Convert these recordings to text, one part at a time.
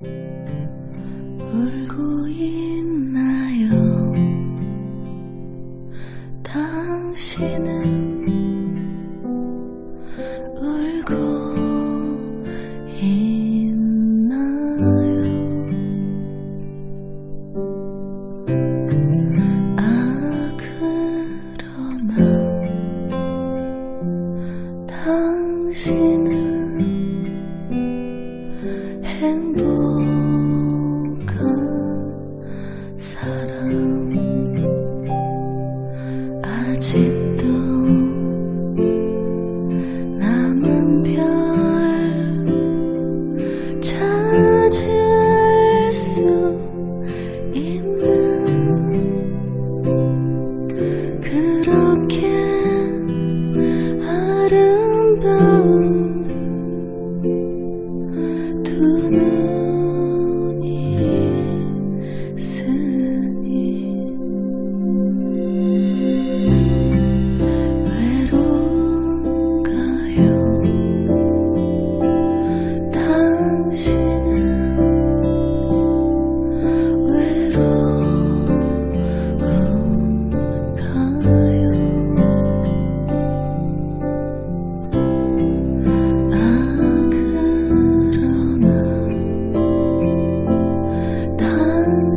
울고 있나요? 당신은 울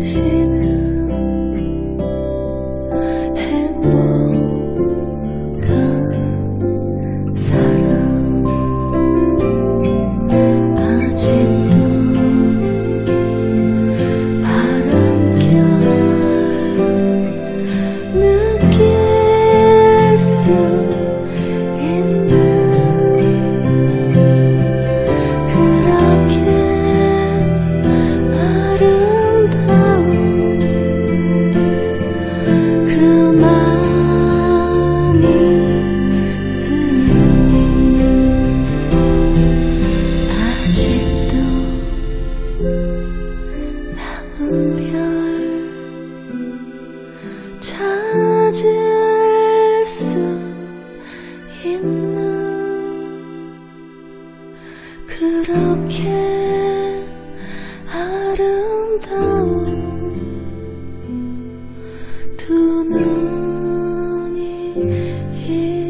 心 찾을 수 있는 그렇게 아름다운 두 눈이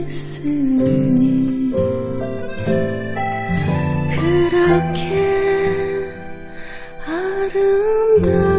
있으니 그렇게 아름다운